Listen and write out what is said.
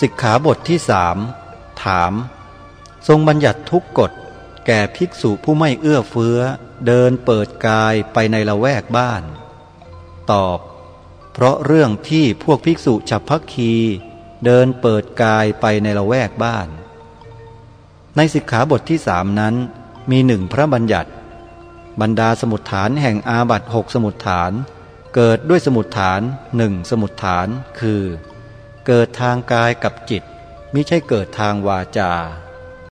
สิกขาบทที่สามถาม ทรงบัญญัติทุกกฎ แก่ภิกษุผู้ไม่เอื้อเฟื้อ เดินเปิดกายไปในละแวกบ้าน ตอบ เพราะเรื่องที่พวกภิกษุฉับพักคี เดินเปิดกายไปในละแวกบ้าน ในสิกขาบทที่สามนั้น มีหนึ่งพระบัญญัติ บรรดาสมุดฐานแห่งอาบัตหกสมุดฐาน เกิดด้วยสมุดฐานหนึ่งสมุดฐานคือ เกิดทางกายกับจิต มิใช่เกิดทางวาจา